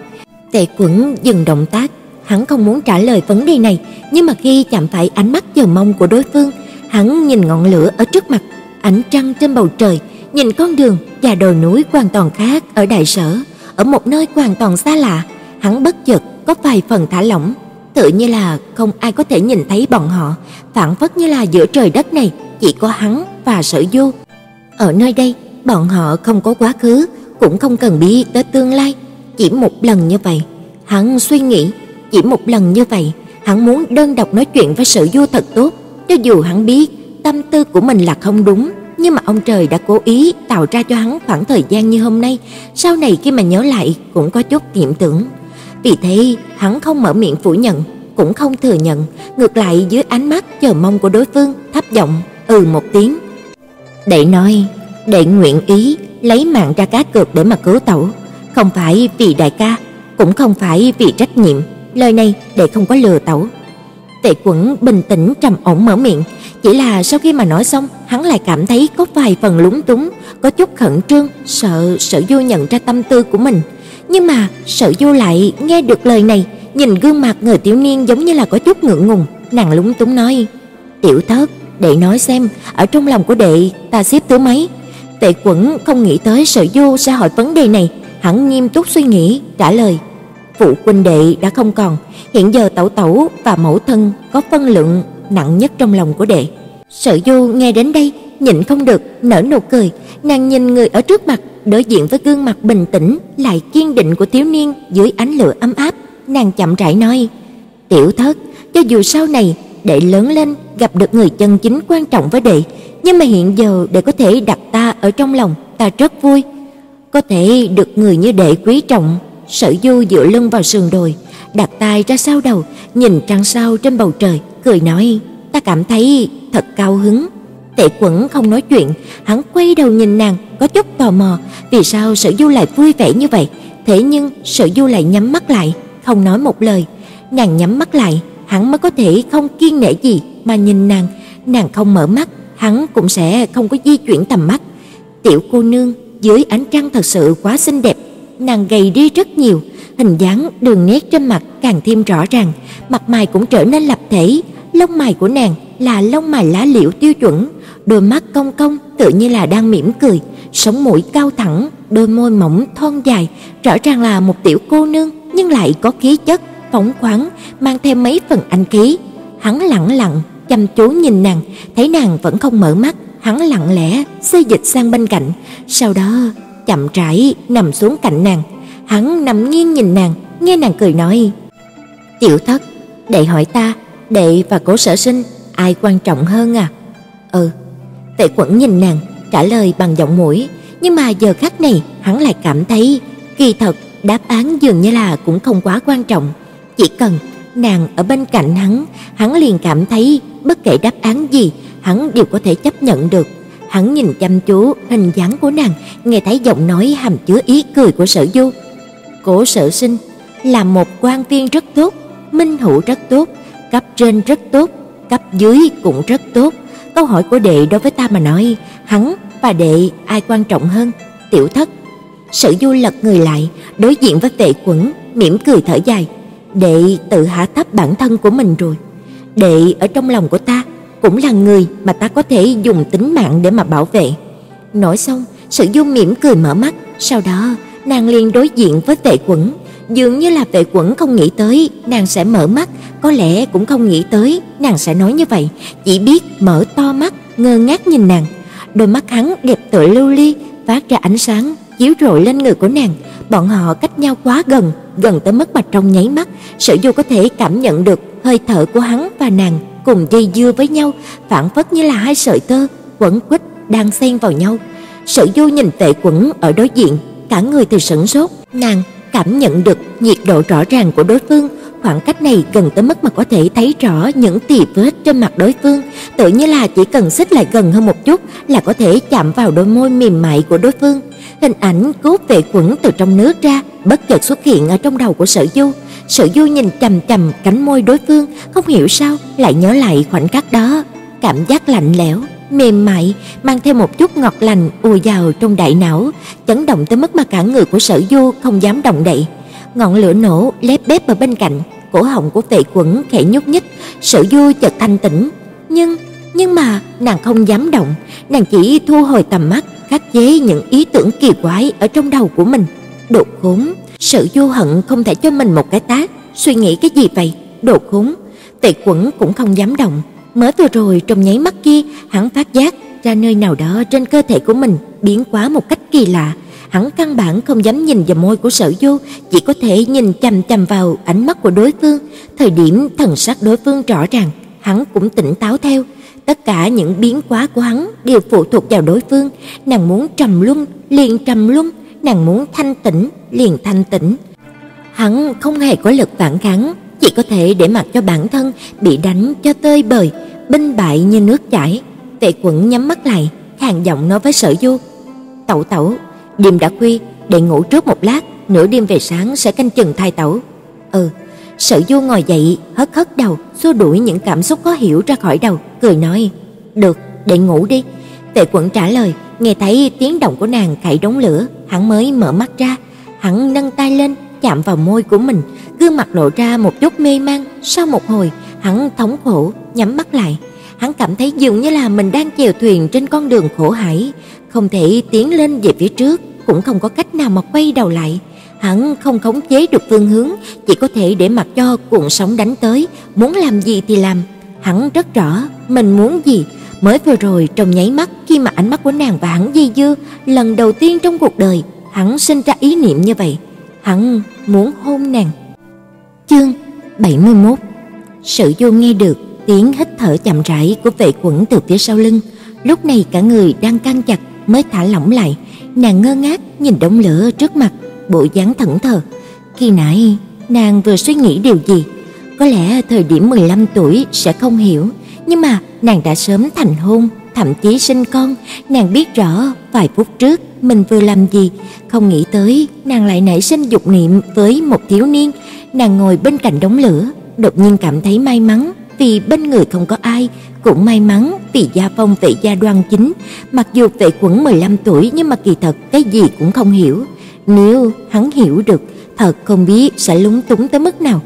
tệ Quẩn dừng động tác, hắn không muốn trả lời vấn đề này, nhưng mà khi chạm phải ánh mắt chờ mong của đối phương, hắn nhìn ngọn lửa ở trước mặt, ánh trăng trên bầu trời, nhìn con đường và đồi núi hoàn toàn khác ở đại sở, ở một nơi hoàn toàn xa lạ, hắn bất chợt có vài phần thả lỏng, tự như là không ai có thể nhìn thấy bọn họ, phản phất như là giữa trời đất này chỉ có hắn và Sở Du. Ở nơi đây, bọn họ không có quá khứ, cũng không cần biết tới tương lai, chỉ một lần như vậy, hắn suy nghĩ, chỉ một lần như vậy, hắn muốn đơn độc nói chuyện với sự Du thật tốt, cho dù hắn biết tâm tư của mình là không đúng, nhưng mà ông trời đã cố ý tạo ra cho hắn khoảng thời gian như hôm nay, sau này khi mà nhớ lại cũng có chút niệm tưởng. Vì thế, hắn không mở miệng phủ nhận, cũng không thừa nhận, ngược lại dưới ánh mắt chờ mong của đối phương, thấp giọng ừ một tiếng. Đệ nói, đệ nguyện ý lấy mạng ra cá cược để mà cứu tẩu, không phải vì đại ca, cũng không phải vì trách nhiệm, lời này để không có lừa tẩu. Tệ Quẩn bình tĩnh trầm ổn mở miệng, chỉ là sau khi mà nói xong, hắn lại cảm thấy có vài phần lúng túng, có chút khẩn trương, sợ Sở Du nhận ra tâm tư của mình. Nhưng mà Sở Du lại nghe được lời này, nhìn gương mặt người tiểu niên giống như là có chút ngượng ngùng, nàng lúng túng nói: "Tiểu Thất, đệ nói xem, ở trong lòng của đệ ta xếp thứ mấy?" Tệ Quẩn không nghĩ tới Sở Du sẽ hỏi vấn đề này, hắn nghiêm túc suy nghĩ, trả lời: "Phụ huynh đệ đã không còn, hiện giờ tẩu tẩu và mẫu thân có phân lượng nặng nhất trong lòng của đệ." Sở Du nghe đến đây, nhịn không được nở nụ cười, nàng nhìn người ở trước mặt, đối diện với gương mặt bình tĩnh lại kiên định của thiếu niên dưới ánh lửa ấm áp, nàng chậm rãi nói: "Tiểu Thất, cho dù sau này đệ lớn lên gặp được người chân chính quan trọng với đệ, nhưng mà hiện giờ đệ có thể đặt ta ở trong lòng, ta rất vui. Có thể được người như đệ quý trọng." Sở Du dựa lưng vào sườn đồi, đặt tay ra sau đầu, nhìn trăng sao trên bầu trời, cười nói: "Ta cảm thấy thật cao hứng." Tệ Quẩn không nói chuyện, hắn quay đầu nhìn nàng, có chút tò mò, vì sao Sở Du lại vui vẻ như vậy? Thế nhưng Sở Du lại nhắm mắt lại, không nói một lời. Nàng nhắm mắt lại, hắn mới có thể không kiên nể gì mà nhìn nàng, nàng không mở mắt, hắn cũng sẽ không có di chuyển tầm mắt. Tiểu cô nương dưới ánh trăng thật sự quá xinh đẹp, nàng gầy đi rất nhiều, hình dáng đường nét trên mặt càng thêm rõ ràng, mặt mày cũng trở nên lập thể, lông mày của nàng là lông mày lá liễu tiêu chuẩn, đôi mắt cong cong tự như là đang mỉm cười, sống mũi cao thẳng, đôi môi mỏng thon dài, rõ ràng là một tiểu cô nương nhưng lại có khí chất phóng khoáng, mang thêm mấy phần anh khí. Hắn lặng lặng chăm chú nhìn nàng, thấy nàng vẫn không mở mắt, hắn lặng lẽ xê dịch sang bên cạnh, sau đó chậm rãi nằm xuống cạnh nàng. Hắn nằm nghiêng nhìn nàng, nghe nàng cười nói: "Tiểu Thất, đệ hỏi ta, đệ và Cố Sở Sinh ai quan trọng hơn à?" "Ừ." Tệ Quẩn nhìn nàng, trả lời bằng giọng mũi, nhưng mà giờ khắc này hắn lại cảm thấy kỳ thật đáp án dường như là cũng không quá quan trọng, chỉ cần nàng ở bên cạnh hắn, hắn liền cảm thấy bất kể đáp án gì, hắn đều có thể chấp nhận được. Hắn nhìn chăm chú hình dáng của nàng, nghe thấy giọng nói hàm chứa ý cười của Sở Du. Cố Sở Sinh là một quan viên rất tốt, minh hữu rất tốt, cấp trên rất tốt, cấp dưới cũng rất tốt. Câu hỏi của đệ đối với ta mà nói, hắn và đệ ai quan trọng hơn? Tiểu Thất. Sở Du lật người lại, đối diện với Tệ Quẩn, mỉm cười thở dài. Đệ tự hạ thấp bản thân của mình rồi. Đệ ở trong lòng của ta cũng là người mà ta có thể dùng tính mạng để mà bảo vệ. Nói xong, Sử Du mỉm cười mở mắt, sau đó nàng liền đối diện với Vệ Quẩn, dường như là Vệ Quẩn không nghĩ tới nàng sẽ mở mắt, có lẽ cũng không nghĩ tới nàng sẽ nói như vậy, chỉ biết mở to mắt ngơ ngác nhìn nàng. Đôi mắt hắn đẹp tựa lưu ly, phát ra ánh sáng chiếu rọi lên người của nàng. Bọn họ cách nhau quá gần, gần tới mức mà trong nháy mắt, Sở Du có thể cảm nhận được hơi thở của hắn và nàng cùng dây dưa với nhau, phản phất như là hai sợi tơ quấn quýt đang xen vào nhau. Sở Du nhìn Tệ Quẩn ở đối diện, cả người từ sững sốt, nàng cảm nhận được nhiệt độ rõ ràng của đối phương, khoảng cách này gần tới mức mà có thể thấy rõ những tì vết trên mặt đối phương, tự như là chỉ cần xích lại gần hơn một chút là có thể chạm vào đôi môi mềm mại của đối phương. Hình ảnh cốt Tệ quẩn từ trong nước ra, bất chợt xuất hiện ở trong đầu của Sở Du. Sở Du nhìn chằm chằm cánh môi đối phương, không hiểu sao lại nhớ lại khoảnh khắc đó, cảm giác lạnh lẽo, mềm mại, mang theo một chút ngọt lành ùa vào trong đại não, chấn động tới mức mà cả người của Sở Du không dám động đậy. Ngọn lửa nổ lép bép ở bên cạnh, cổ họng của Tệ Quẩn khẽ nhúc nhích, Sở Du chợt thanh tỉnh, nhưng nhưng mà nàng không dám động, nàng chỉ thu hồi tầm mắt, khắc chế những ý tưởng kỳ quái ở trong đầu của mình. Đột khốn, sự vô hận không thể cho mình một cái tát, suy nghĩ cái gì vậy? đồ khốn, Tệ Quẩn cũng không dám động. Mới vừa rồi trong nháy mắt kia, hắn phát giác ra nơi nào đó trên cơ thể của mình biến quá một cách kỳ lạ. Hắn căn bản không dám nhìn vào môi của Sở Du, chỉ có thể nhìn chằm chằm vào ánh mắt của đối phương. Thời điểm thần sắc đối phương rõ ràng, hắn cũng tỉnh táo theo. Tất cả những biến hóa của hắn đều phụ thuộc vào đối phương, nàng muốn trầm luân liền trầm luân, nàng muốn thanh tĩnh liền thanh tĩnh. Hắn không hề có lực phản kháng, chỉ có thể để mặc cho bản thân bị đánh cho tơi bời, binh bại như nước chảy. Tệ Quẩn nhắm mắt lại, khàn giọng nói với Sở Du: "Tẩu tẩu, đêm đã khuya, để ngủ trước một lát, nửa đêm về sáng sẽ canh chừng thai tẩu." "Ừ." Sở Du ngồi dậy, hất hất đầu, xua đuổi những cảm xúc khó hiểu ra khỏi đầu, cười nói: "Được, để ngủ đi." Tệ Quẩn trả lời, nghe thấy tiếng động của nàng khải đống lửa, hắn mới mở mắt ra, hắn nâng tay lên chạm vào môi của mình, gương mặt lộ ra một chút mê man, sau một hồi, hắn thống khổ nhắm mắt lại. Hắn cảm thấy dường như là mình đang chèo thuyền trên con đường khổ hải, không thể tiến lên về phía trước, cũng không có cách nào mà quay đầu lại. Hắn không khống chế được phương hướng, chỉ có thể để mặc cho cuộn sóng đánh tới, muốn làm gì thì làm. Hắn rất rõ mình muốn gì, Mới vừa rồi trong nháy mắt khi mà ánh mắt của nàng và hắn dây dưa, lần đầu tiên trong cuộc đời, hắn sinh ra ý niệm như vậy, hắn muốn hôn nàng. Chương 71. Sự vô nghe được tiếng hít thở chậm rãi của vệ quẩn từ phía sau lưng, lúc này cả người đang căng chặt mới thả lỏng lại, nàng ngơ ngác nhìn đống lửa trước mặt, bộ dáng thẫn thờ. Khi nãy nàng vừa suy nghĩ điều gì, có lẽ thời điểm 15 tuổi sẽ không hiểu, nhưng mà nàng đã sớm thành hôn, thậm chí sinh con, nàng biết rõ vài phút trước mình vừa làm gì, không nghĩ tới nàng lại nảy sinh dục niệm với một thiếu niên. Nàng ngồi bên cạnh đống lửa, đột nhiên cảm thấy may mắn vì bên người không có ai, cũng may mắn vì gia phong vệ gia đoan chính, mặc dù vệ quẩn 15 tuổi nhưng mà kỳ thật cái gì cũng không hiểu. Nếu hắn hiểu được, thật không biết sẽ lúng túng tới mức nào.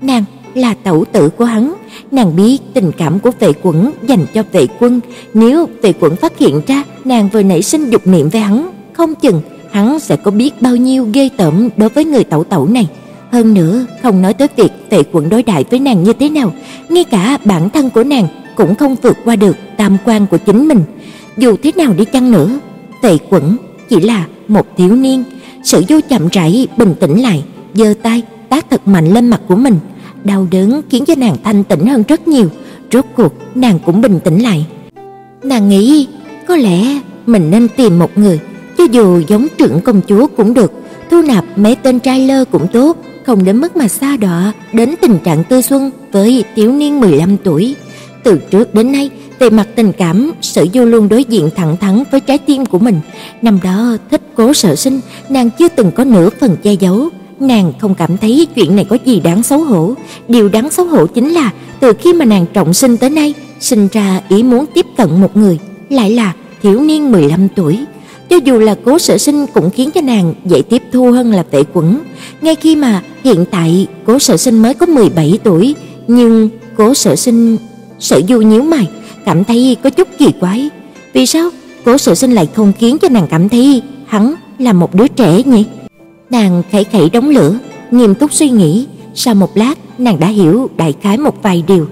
Nàng là tẩu tử của hắn, nàng biết tình cảm của vệ quẩn dành cho vệ quân, nếu vệ quẩn phát hiện ra nàng vừa nảy sinh dục niệm với hắn, không chừng hắn sẽ có biết bao nhiêu ghê tởm đối với người tẩu tẩu này. Hơn nữa, không nói tới việc vệ quẩn đối đại với nàng như thế nào, ngay cả bản thân của nàng cũng không vượt qua được tam quan của chính mình. Dù thế nào đi chăng nữa, vệ quẩn chỉ là một thiếu niên. Sự vô chậm rãi bình tĩnh lại, giơ tay tát thật mạnh lên mặt của mình. Đau đớn khiến cho nàng thanh tĩnh hơn rất nhiều, rốt cuộc nàng cũng bình tĩnh lại. Nàng nghĩ, có lẽ mình nên tìm một người, cho dù giống trưởng công chúa cũng được, thu nạp mấy tên trai lơ cũng tốt, không đến mức mà xa đọa đến tình trạng tư xuân với thiếu niên 15 tuổi. Từ trước đến nay, về mặt tình cảm, Sở Du luôn đối diện thẳng thắn với trái tim của mình. Năm đó thích Cố Sở Sinh, nàng chưa từng có nửa phần che giấu. Nàng không cảm thấy chuyện này có gì đáng xấu hổ, điều đáng xấu hổ chính là từ khi mà nàng trọng sinh tới nay, sinh ra ý muốn tiếp cận một người, lại là thiếu niên 15 tuổi. Cho dù là Cố Sở Sinh cũng khiến cho nàng dễ tiếp thu hơn là Vệ Quẩn. Ngay khi mà hiện tại Cố Sở Sinh mới có 17 tuổi, nhưng Cố Sở Sinh Sở Du nhíu mày, cảm thấy có chút kỳ quái. Vì sao Cố Sở Sinh lại không khiến cho nàng cảm thấy hắn là một đứa trẻ nhỉ? Nàng khẩy khẩy đống lửa, nghiêm túc suy nghĩ, sau một lát nàng đã hiểu đại khái một vài điều.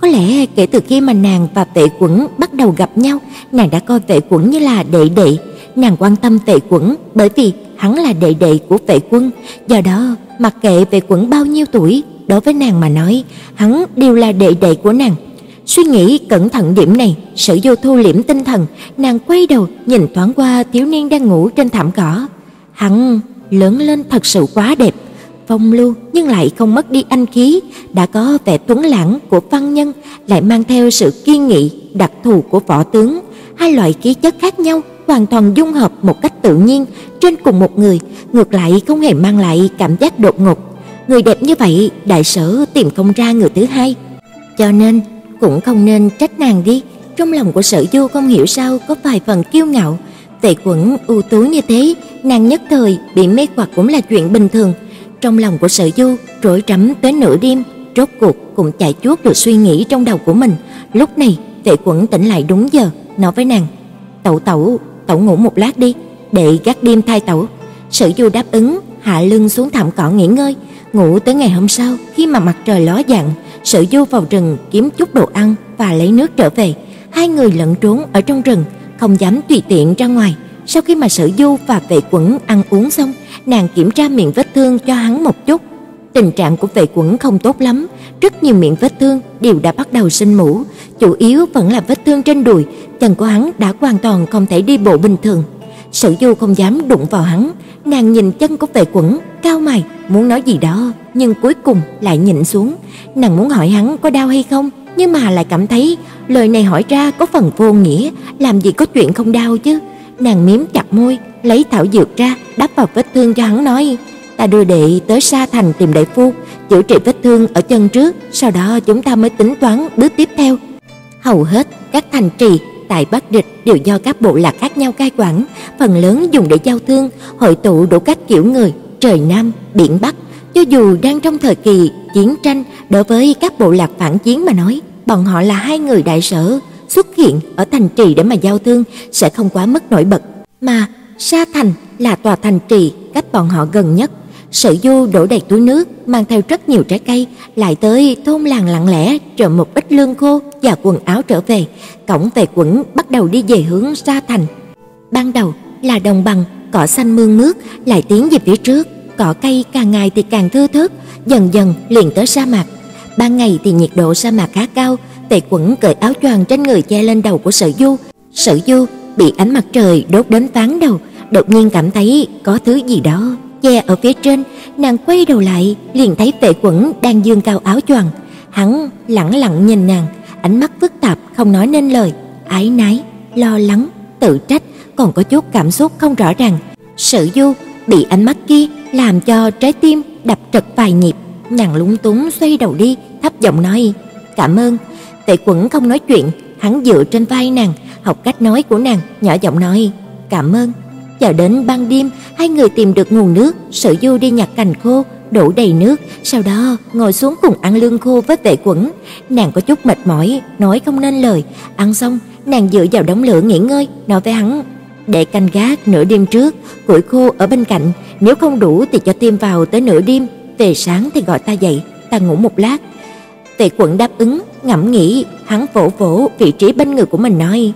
Có lẽ kể từ khi mà nàng và Vệ Quẩn bắt đầu gặp nhau, nàng đã coi Vệ Quẩn như là đệ đệ, nàng quan tâm Vệ Quẩn bởi vì hắn là đệ đệ của Vệ Quân, do đó mặc kệ Vệ Quẩn bao nhiêu tuổi, đối với nàng mà nói, hắn đều là đệ đệ của nàng. Suy nghĩ cẩn thận điểm này, Sử Du thu liễm tinh thần, nàng quay đầu nhìn thoáng qua thiếu niên đang ngủ trên thảm cỏ. Hắn lớn lên thật sự quá đẹp, phong lưu nhưng lại không mất đi anh khí, đã có vẻ tuấn lãng của văn nhân, lại mang theo sự kiên nghị, đặc thù của võ tướng, hai loại khí chất khác nhau hoàn toàn dung hợp một cách tự nhiên trên cùng một người, ngược lại không hề mang lại cảm giác đột ngột. Người đẹp như vậy, đại sở tìm không ra người thứ hai. Cho nên, cũng không nên trách nàng đi, trong lòng của Sở Du không hiểu sao có vài phần kiêu ngạo, Tề Quẩn ưu tú như thế, nàng nhất thời bị mê hoặc cũng là chuyện bình thường. Trong lòng của Sở Du rối rắm tới nửa đêm, rốt cuộc cũng chạy chuốt được suy nghĩ trong đầu của mình. Lúc này, Tề Quẩn tỉnh lại đúng giờ, nói với nàng: "Tẩu tẩu, tẩu ngủ một lát đi, để gác đêm thay tẩu." Sở Du đáp ứng, hạ lưng xuống thảm cỏ nghỉ ngơi, ngủ tới ngày hôm sau, khi mà mặt trời ló dạng, Sở Du vào rừng kiếm chút đồ ăn và lấy nước trở về. Hai người lẫn trốn ở trong rừng, không dám tùy tiện ra ngoài. Sau khi mà Sở Du và Vệ Quẩn ăn uống xong, nàng kiểm tra miệng vết thương cho hắn một chút. Tình trạng của Vệ Quẩn không tốt lắm, rất nhiều miệng vết thương đều đã bắt đầu sinh mủ, chủ yếu vẫn là vết thương trên đùi, chân của hắn đã hoàn toàn không thể đi bộ bình thường. Sở Du không dám đụng vào hắn, nàng nhìn chân của Vệ Quẩn, cao mày, muốn nói gì đó, nhưng cuối cùng lại nhịn xuống. Nàng muốn hỏi hắn có đau hay không, nhưng mà lại cảm thấy lời này hỏi ra có phần vô nghĩa, làm gì có chuyện không đau chứ. Nàng miếm chặt môi, lấy thảo dược ra, đắp vào vết thương cho hắn nói: "Ta đưa đệ tới Sa thành tìm đại phu, chữa trị vết thương ở chân trước, sau đó chúng ta mới tính toán bước tiếp theo." Hầu hết các thành trì tại Bắc Địch đều do các bộ lạc khác nhau cai quản, phần lớn dùng để giao thương, hội tụ đủ các kiểu người, trời Nam, biển Bắc. Cho dù đang trong thời kỳ chiến tranh, đối với các bộ lạc phản chiến mà nói, bọn họ là hai người đại sở xuất hiện ở thành trì để mà giao thương sẽ không quá mức nổi bật, mà Sa Thành là tòa thành trì cách bọn họ gần nhất. Sở Du đổ đầy túi nước, mang theo rất nhiều trái cây, lại tới thôn làng lặng lẽ trộm một ít lương khô và quần áo trở về, cổng về quẩn bắt đầu đi về hướng Sa thành. Ban đầu là đồng bằng, cỏ xanh mương mướt, lại tiến về phía trước, cỏ cây càng ngày thì càng thưa thớt, dần dần liền tới sa mạc. Ban ngày thì nhiệt độ sa mạc khá cao, Tề Quẩn cởi áo choàng trên người che lên đầu của Sở Du. Sở Du bị ánh mặt trời đốt đến váng đầu, đột nhiên cảm thấy có thứ gì đó che ở phía trên, nàng quay đầu lại, liền thấy tề Quẩn đang dương cao áo choàng. Hắn lẳng lặng nhìn nàng, ánh mắt phức tạp không nói nên lời, ái nái, lo lắng, tự trách, còn có chút cảm xúc không rõ ràng. Sở Du bị ánh mắt kia làm cho trái tim đập trật vài nhịp, nàng lúng túng xoay đầu đi, thấp giọng nói: "Cảm ơn." Tệ Quẩn không nói chuyện, hắn dựa trên vai nàng, học cách nói của nàng, nhỏ giọng nói: "Cảm ơn." Chờ đến ban đêm, hai người tìm được nguồn nước, Sở Du đi nhặt cành khô, đổ đầy nước, sau đó ngồi xuống cùng ăn lương khô với Vệ Quẩn. Nàng có chút mệt mỏi, nói không nên lời, ăn xong, nàng dựa vào đống lửa nghỉ ngơi, nói với hắn: "Để canh gác nửa đêm trước, củi khô ở bên cạnh, nếu không đủ thì cho thêm vào tới nửa đêm, về sáng thì gọi ta dậy, ta ngủ một lát." Tề Quận đáp ứng, ngẫm nghĩ, hắn vỗ vỗ vị trí bên người của mình nói: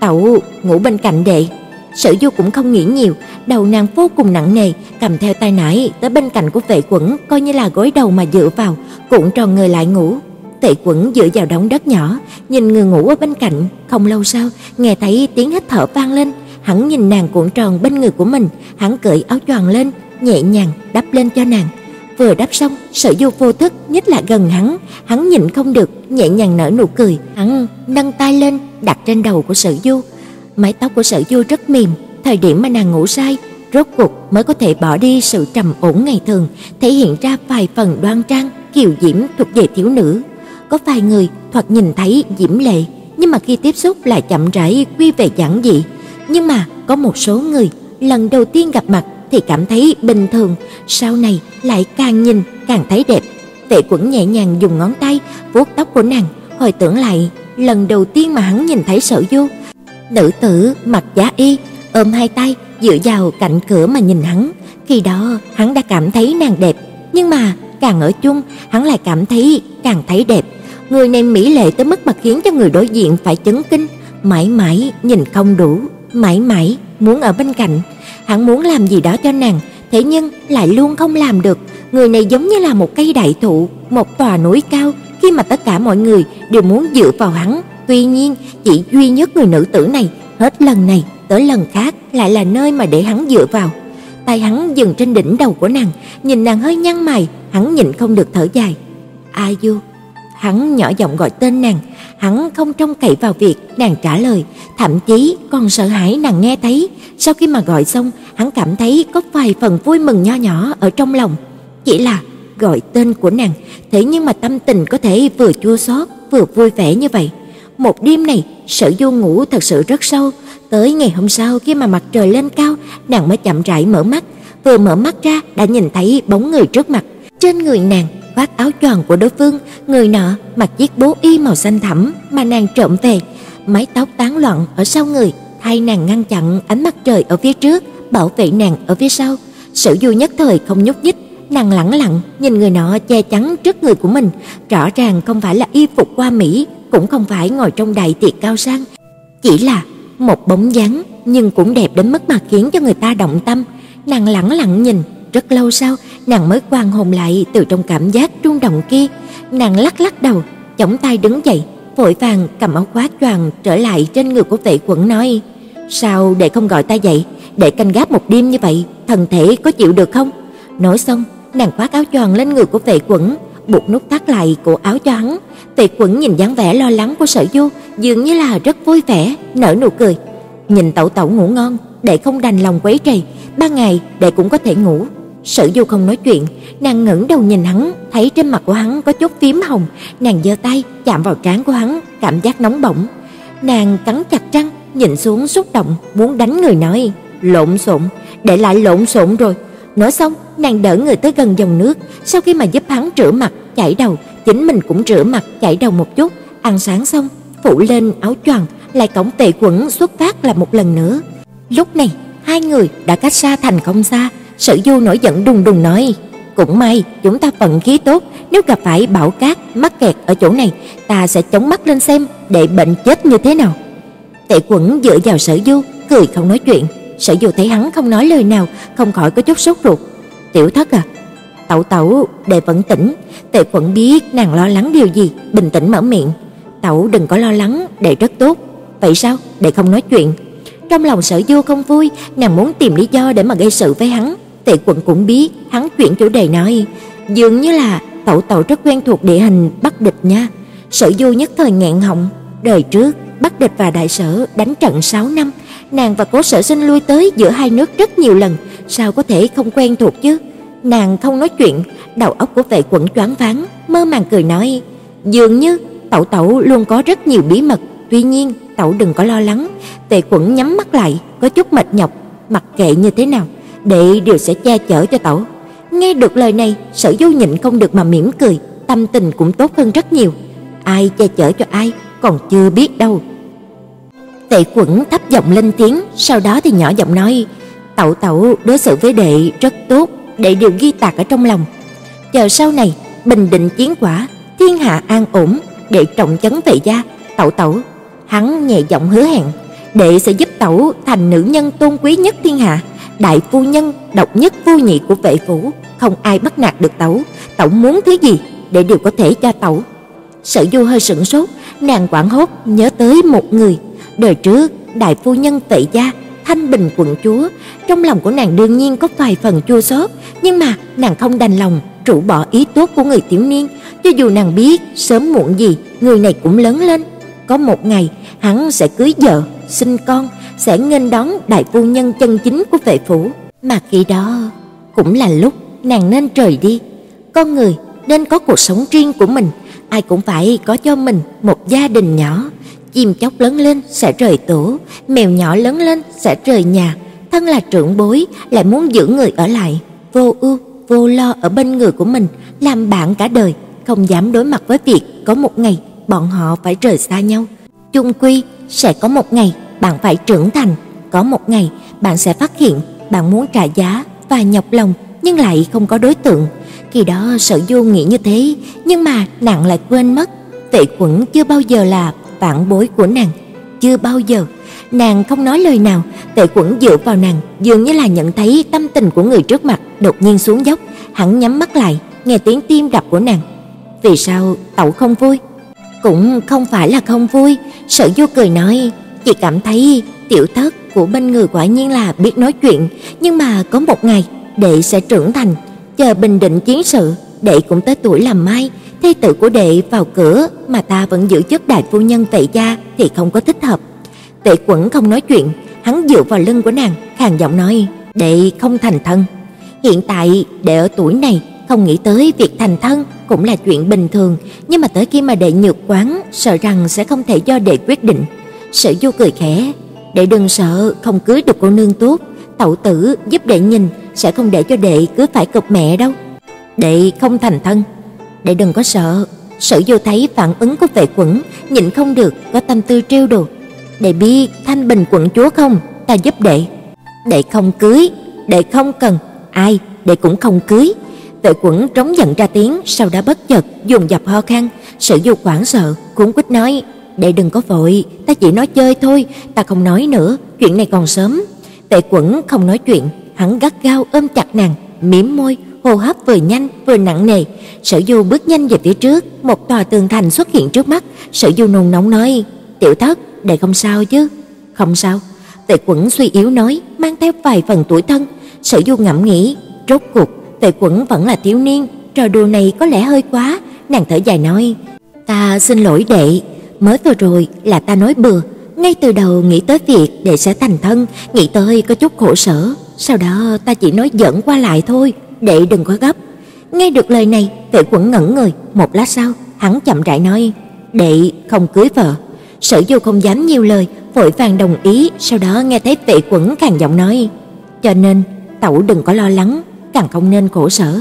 "Tẩu ngủ bên cạnh đệ." Sở Du cũng không nghĩ nhiều, đầu nàng vô cùng nặng nề, cầm theo tay nải tới bên cạnh của Tề Quẩn, coi như là gối đầu mà dựa vào, cuộn tròn người lại ngủ. Tề Quẩn dựa vào đống đất nhỏ, nhìn người ngủ ở bên cạnh, không lâu sau, nghe thấy tiếng hít thở vang lên, hắn nhìn nàng cuộn tròn bên người của mình, hắn cởi áo choàng lên, nhẹ nhàng đắp lên cho nàng. Vừa đáp xong, Sở Du vô thức nhích lại gần hắn, hắn nhịn không được, nhẹ nhàng nở nụ cười, hắn nâng tay lên đặt trên đầu của Sở Du. Mái tóc của Sở Du rất mềm, thời điểm mà nàng ngủ say, rốt cuộc mới có thể bỏ đi sự trầm ổn ngày thường, thể hiện ra vài phần đoan trang, kiều diễm thuộc về thiếu nữ. Có vài người thoạt nhìn thấy diễm lệ, nhưng mà khi tiếp xúc lại chậm rãi quy về giản dị. Nhưng mà có một số người lần đầu tiên gặp mặt thì cảm thấy bình thường, sau này lại càng nhìn càng thấy đẹp. Tệ Quẩn nhẹ nhàng dùng ngón tay vuốt tóc của nàng, hồi tưởng lại lần đầu tiên mà hắn nhìn thấy Sở Du, Nữ tử mặc giá y, ôm hai tay dựa vào cạnh cửa mà nhìn hắn, khi đó hắn đã cảm thấy nàng đẹp, nhưng mà càng ở chung, hắn lại cảm thấy càng thấy đẹp. Người này mỹ lệ tới mức mà khiến cho người đối diện phải chấn kinh, mãi mãi nhìn không đủ, mãi mãi muốn ở bên cạnh. Hắn muốn làm gì đó cho nàng, thế nhưng lại luôn không làm được. Người này giống như là một cây đại thụ, một tòa núi cao, khi mà tất cả mọi người đều muốn dựa vào hắn Tuy nhiên, chỉ duy nhất người nữ tử này hết lần này tới lần khác lại là nơi mà để hắn dựa vào. Tay hắn dừng trên đỉnh đầu của nàng, nhìn nàng hơi nhăn mày, hắn nhịn không được thở dài. "A Du." Hắn nhỏ giọng gọi tên nàng, hắn không trông cậy vào việc nàng trả lời, thậm chí còn sợ hãi nàng nghe thấy. Sau khi mà gọi xong, hắn cảm thấy có vài phần vui mừng nho nhỏ ở trong lòng. Chỉ là gọi tên của nàng, thế nhưng mà tâm tình có thể vừa chua xót vừa vui vẻ như vậy. Một đêm này, Sở Du ngủ thật sự rất sâu, tới ngày hôm sau khi mà mặt trời lên cao, nàng mới chậm rãi mở mắt, vừa mở mắt ra đã nhìn thấy bóng người trước mặt. Trên người nàng khoác áo choàng của đối phương, người nọ mặc chiếc bố y màu xanh thẳm mà nàng trộm về, mái tóc tán loạn ở sau người, thay nàng ngăn chặn ánh mặt trời ở phía trước, bảo vệ nàng ở phía sau. Sở Du nhất thời không nhúc nhích, nàng lẳng lặng nhìn người nọ che chắn trước người của mình, rõ ràng không phải là y phục qua mỹ, cũng không phải ngồi trong đại tiệc cao sang, chỉ là một bóng dáng nhưng cũng đẹp đến mức mà khiến cho người ta động tâm. Nàng lẳng lặng nhìn, rất lâu sau, nàng mới quan hồn lại từ trong cảm giác rung động kia, nàng lắc lắc đầu, chống tay đứng dậy, vội vàng cầm áo khoác choàng trở lại trên người của vệ quẩn nói: "Sao để không gọi ta dậy, để canh gác một đêm như vậy, thân thể có chịu được không?" Nói xong, nàng khoác áo choàng lên người của vệ quẩn, buộc nút thắt lại cổ áo cho hắn. Tề Quẩn nhìn dáng vẻ lo lắng của Sở Du, dường như là rất vui vẻ, nở nụ cười. Nhìn Tẩu Tẩu ngủ ngon, để không đành lòng quấy rầy, ban ngày để cũng có thể ngủ. Sử Du không nói chuyện, nàng ngẩng đầu nhìn hắn, thấy trên mặt của hắn có chút phím hồng, nàng giơ tay chạm vào trán của hắn, cảm giác nóng bỏng. Nàng cắn chặt răng, nhìn xuống xúc động, muốn đánh người nói, lộn xộn, để lại lộn xộn rồi. Nói xong, nàng đỡ người tới gần dòng nước, sau khi mà giúp hắn rửa mặt, chải đầu, chính mình cũng rửa mặt, chải đầu một chút, ăn sáng xong, phủ lên áo choàng, lại cổng tệ quẩn xuất phát là một lần nữa. Lúc này, hai người đã cách xa thành không xa, Sở Du nổi giận đùng đùng nói, cũng may chúng ta vận khí tốt, nếu gặp phải bão cát mắc kẹt ở chỗ này, ta sẽ chống mắt lên xem để bệnh chết như thế nào. Tệ Quẩn dựa vào Sở Du, cười không nói chuyện. Sở Du thấy hắn không nói lời nào, không khỏi có chút sốt ruột. "Tiểu Thất à?" "Tẩu tẩu, đệ vẫn tỉnh." Tệ Quẩn biết nàng lo lắng điều gì, bình tĩnh mở miệng. "Tẩu đừng có lo lắng, đệ rất tốt." "Vậy sao? Đệ không nói chuyện?" Trong lòng Sở Du không vui, nàng muốn tìm lý do để mà gây sự với hắn. Tệ Quận cũng biết, hắn chuyển chủ đề nói, dường như là tẩu tẩu rất quen thuộc địa hình Bắc địch nha. Sở Du nhất thời nghẹn họng, đời trước Bắc địch và Đại Sở đánh trận 6 năm, nàng và Cố Sở Sinh lui tới giữa hai nước rất nhiều lần, sao có thể không quen thuộc chứ? Nàng không nói chuyện, đầu óc của Vệ Quận choáng váng, mơ màng cười nói, dường như tẩu tẩu luôn có rất nhiều bí mật, tuy nhiên tẩu đừng có lo lắng. Tề Quẩn nhắm mắt lại, có chút mệt nhọc, mặc kệ như thế nào, đệ đều sẽ che chở cho tẩu. Nghe được lời này, Sở Du nhịn không được mà mỉm cười, tâm tình cũng tốt hơn rất nhiều. Ai che chở cho ai còn chưa biết đâu. Tệ Quẩn thấp giọng lên tiếng, sau đó thì nhỏ giọng nói: "Tẩu tẩu đối xử với đệ rất tốt, đệ đều ghi tạc ở trong lòng. Chờ sau này bình định chiến quả, thiên hạ an ổn, đệ trọng chấn vệ gia, tẩu tẩu." Hắn nhẹ giọng hứa hẹn, đệ sẽ giúp tẩu thành nữ nhân tôn quý nhất thiên hạ, đại phu nhân độc nhất vô nhị của vệ phủ, không ai bắt nạt được tẩu, tẩu muốn thứ gì, để đều có thể cho tẩu. Sở Du hơi sững sốt, nàng quảng hốt nhớ tới một người, đời trước đại phu nhân Tệ gia, Thanh Bình quận chúa, trong lòng của nàng đương nhiên có vài phần chua xót, nhưng mà nàng không đành lòng rũ bỏ ý tốt của người tiểu niên, cho dù nàng biết sớm muộn gì người này cũng lớn lên, có một ngày hắn sẽ cưới vợ, sinh con, sẽ nghênh đón đại phu nhân chân chính của vệ phủ, mà khi đó cũng là lúc nàng nên rời đi. Con người nên có cuộc sống riêng của mình, ai cũng phải có cho mình một gia đình nhỏ. Chim chóc lớn lên sẽ rời tổ, mèo nhỏ lớn lên sẽ rời nhà, thân là trưởng bối lại muốn giữ người ở lại, vô ưu, vô lo ở bên người của mình, làm bạn cả đời, không dám đối mặt với việc có một ngày bọn họ phải rời xa nhau. Chung quy sẽ có một ngày bạn phải trưởng thành, có một ngày bạn sẽ phát hiện bạn muốn trả giá và nhọc lòng nhưng lại không có đối tượng. Khi đó Sở Du nghĩ như thế, nhưng mà nàng lại quên mất, tệ Quẩn chưa bao giờ là vạn bối của nàng, chưa bao giờ. Nàng không nói lời nào, tệ Quẩn dựa vào nàng, dường như là nhận thấy tâm tình của người trước mặt đột nhiên xuống dốc, hắn nhắm mắt lại, nghe tiếng tim đập của nàng. Vì sao tẩu không vui? Cũng không phải là không vui, Sở Du cười nói, chỉ cảm thấy tiểu thất của bên người quả nhiên là biết nói chuyện, nhưng mà có một ngày đệ sẽ trưởng thành, chờ bình định chiến sự, đệ cũng tới tuổi làm mai, thê tử của đệ vào cửa mà ta vẫn giữ chức đại phu nhân tệ gia thì không có thích hợp. Tệ Quẩn không nói chuyện, hắn dựa vào lưng của nàng, khàn giọng nói: "Đệ không thành thân. Hiện tại đệ ở tuổi này không nghĩ tới việc thành thân cũng là chuyện bình thường, nhưng mà tới khi mà đệ nhược quán, sợ rằng sẽ không thể do đệ quyết định." Sở Du cười khẽ, "Đệ đừng sợ không cưới được cô nương tốt, tẩu tử giúp đệ nhìn, sẽ không để cho đệ cứ phải cập mẹ đâu." Đệ không thành thân, đệ đừng có sợ. Sở Du thấy phản ứng của Vệ Quẩn, nhịn không được có tâm tư trêu đùa. "Đệ biết Thanh Bình quận chúa không? Ta giúp đệ." "Đệ không cưới, đệ không cần, ai đệ cũng không cưới." Vệ Quẩn trống giận ra tiếng, sau đó bất chợt dùng dập ho khan, Sử Du hoảng sợ, cuống quýt nói: "Đệ đừng có vội, ta chỉ nói chơi thôi, ta không nói nữa, chuyện này còn sớm." Tệ Quẩn không nói chuyện, hắn gắt gao ôm chặt nàng, mím môi, hô hấp vừa nhanh vừa nặng nề. Sở Du bước nhanh về phía trước, một tòa tường thành xuất hiện trước mắt, Sở Du nôn nóng nói: "Tiểu Thất, đệ không sao chứ?" "Không sao." Tề Quẩn suy yếu nói, mang theo vài phần tuổi thân. Sở Du ngẫm nghĩ, rốt cuộc Tề Quẩn vẫn là thiếu niên, trò đùa này có lẽ hơi quá, nàng thở dài nói: "Ta xin lỗi đệ, mới vừa rồi là ta nói bừa, ngay từ đầu nghĩ tới việc đệ sẽ thành thân, nghĩ tới có chút khổ sở, sau đó ta chỉ nói giỡn qua lại thôi, đệ đừng có gấp." Nghe được lời này, Tề Quẩn ngẩn người, một lát sau, hắn chậm rãi nói: "Đệ không cưới vợ." Sở Du không dám nhiều lời, vội vàng đồng ý, sau đó nghe thấy Tệ Quẩn càng giọng nói: "Cho nên, tẩu đừng có lo lắng, càng không nên khổ sở.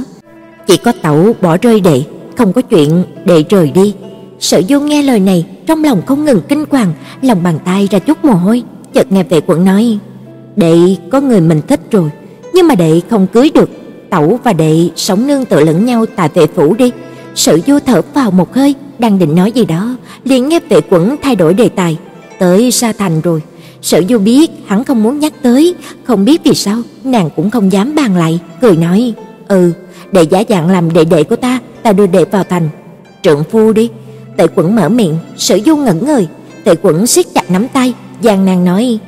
Chỉ có tẩu bỏ rơi đệ, không có chuyện đệ rời đi." Sở Du nghe lời này, trong lòng không ngừng kinh hoàng, lòng bàn tay ra chút mồ hôi, chợt nghe Vệ quận nói: "Đệ có người mình thích rồi, nhưng mà đệ không cưới được, tẩu và đệ sống nương tựa lẫn nhau tại vệ phủ đi. Sở Du thở vào một hơi, đang định nói gì đó, liền nghe vệ quận thay đổi đề tài, tới Sa Thành rồi. Sở Du biết hắn không muốn nhắc tới, không biết vì sao, nàng cũng không dám bàn lại, cười nói: "Ừ, để giả dạng làm đệ đệ của ta, ta đưa đệ vào thành." "Trượng phu đi." Tệ Quẩn mở miệng, Sở Du ngẩn người, Tệ Quẩn siết chặt nắm tay, gian nàng nói: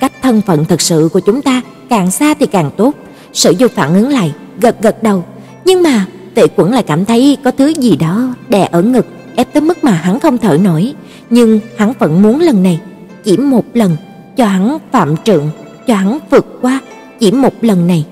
"Cách thân phận thật sự của chúng ta càng xa thì càng tốt." Sở Du phản ứng lại, gật gật đầu, nhưng mà Tệ Quẩn lại cảm thấy có thứ gì đó đè ở ngực, ép tới mức mà hắn không thở nổi, nhưng hắn vẫn muốn lần này, chỉ một lần cho hắn phạm trượng, cho hắn vượt qua, chỉ một lần này.